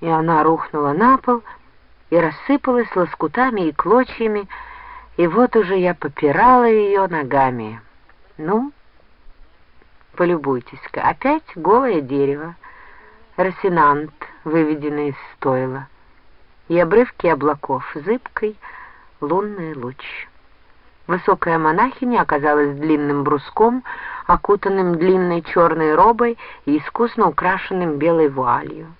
и она рухнула на пол и рассыпалась лоскутами и клочьями, и вот уже я попирала ее ногами. Ну, полюбуйтесь-ка, опять голое дерево, росинант, выведенный из стойла, и обрывки облаков, зыбкой лунный луч. Высокая монахиня оказалась длинным бруском, окутанным длинной черной робой и искусно украшенным белой вуалью.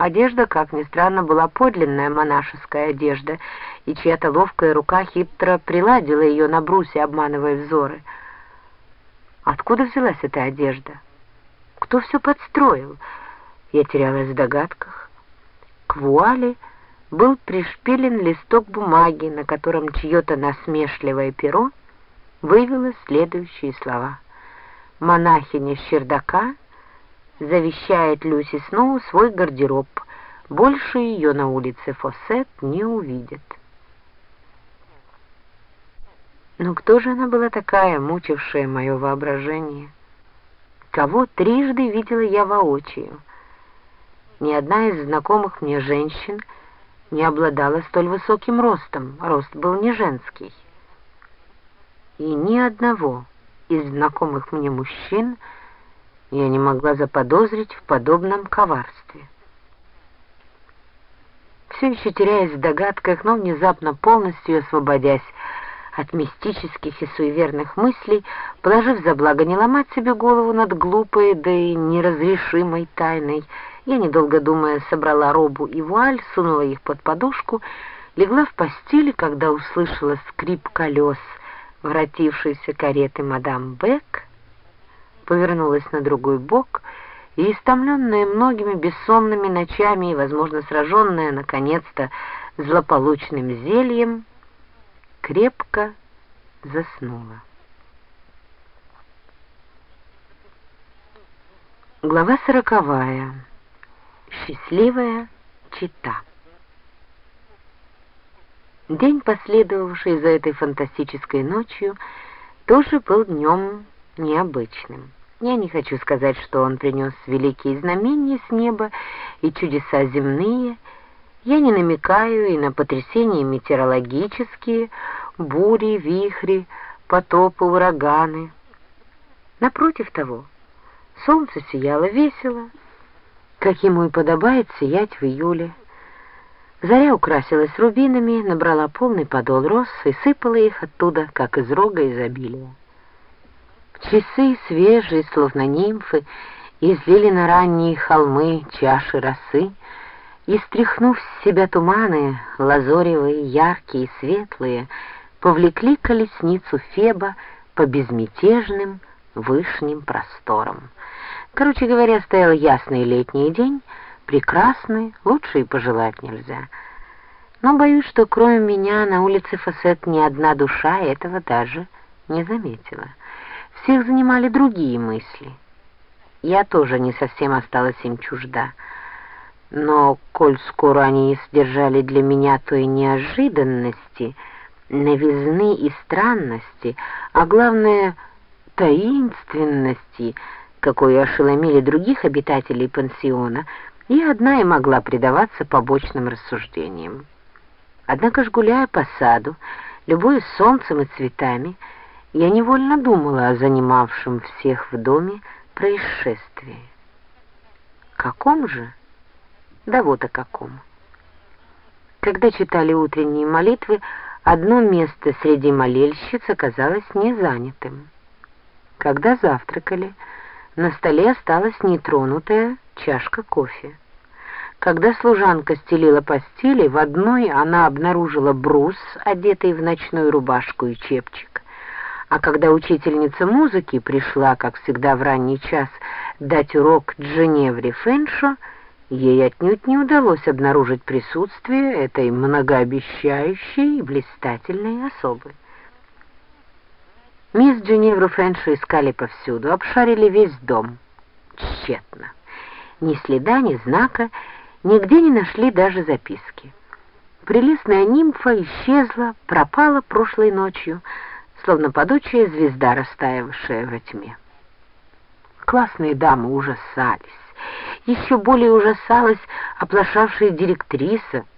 Одежда, как ни странно, была подлинная монашеская одежда, и чья-то ловкая рука хитро приладила ее на брусе, обманывая взоры. Откуда взялась эта одежда? Кто все подстроил? Я терялась в догадках. К вуале был пришпилен листок бумаги, на котором чье-то насмешливое перо вывело следующие слова. «Монахиня с чердака завещает Люси Сноу свой гардероб. Больше ее на улице Фоссет не увидят». Но кто же она была такая, мучившая мое воображение? Кого трижды видела я воочию? Ни одна из знакомых мне женщин — не обладала столь высоким ростом, рост был не женский. И ни одного из знакомых мне мужчин я не могла заподозрить в подобном коварстве. Все еще теряясь в догадках, но внезапно полностью освободясь от мистических и суеверных мыслей, положив за благо не ломать себе голову над глупой, да и неразрешимой тайной, я, недолго думая, собрала робу и вуаль, сунула их под подушку, легла в постели, когда услышала скрип колес воротившейся кареты мадам Бек, повернулась на другой бок и, истомленная многими бессонными ночами и, возможно, сраженная, наконец-то, злополучным зельем, крепко заснула. Глава сороковая. Счастливая чита. День, последовавший за этой фантастической ночью, тоже был днем необычным. Я не хочу сказать, что он принес великие знамения с неба и чудеса земные. Я не намекаю и на потрясения метеорологические, бури, вихри, потопы, ураганы. Напротив того, солнце сияло весело, как ему и подобает сиять в июле. Заря украсилась рубинами, набрала полный подол роз и сыпала их оттуда, как из рога изобилия. Часы свежие, словно нимфы, излили на ранние холмы чаши росы, и, стряхнув с себя туманы, лазоревые, яркие, светлые, повлекли колесницу Феба по безмятежным вышним просторам. Короче говоря, стоял ясный летний день, прекрасный, лучше и пожелать нельзя. Но боюсь, что кроме меня на улице Фасет ни одна душа этого даже не заметила. Всех занимали другие мысли. Я тоже не совсем осталась им чужда. Но, коль скоро они сдержали для меня той неожиданности, новизны и странности, а главное — таинственности — какой ошеломили других обитателей пансиона, и одна и могла предаваться побочным рассуждениям. Однако ж, гуляя по саду, любуясь солнцем и цветами, я невольно думала о занимавшем всех в доме происшествии. Каком же? Да вот о каком. Когда читали утренние молитвы, одно место среди молельщиц оказалось незанятым. Когда завтракали, на столе осталась нетронутая чашка кофе. Когда служанка стелила постели, в одной она обнаружила брус, одетый в ночную рубашку и чепчик. А когда учительница музыки пришла, как всегда в ранний час, дать урок Дженевре Фэншо, ей отнюдь не удалось обнаружить присутствие этой многообещающей и блистательной особы. Мисс Дженевру Фэншу искали повсюду, обшарили весь дом. Тщетно. Ни следа, ни знака, нигде не нашли даже записки. Прелестная нимфа исчезла, пропала прошлой ночью, словно падучая звезда, растаявшая во тьме. Классные дамы ужасались. Еще более ужасалась оплошавшая директриса —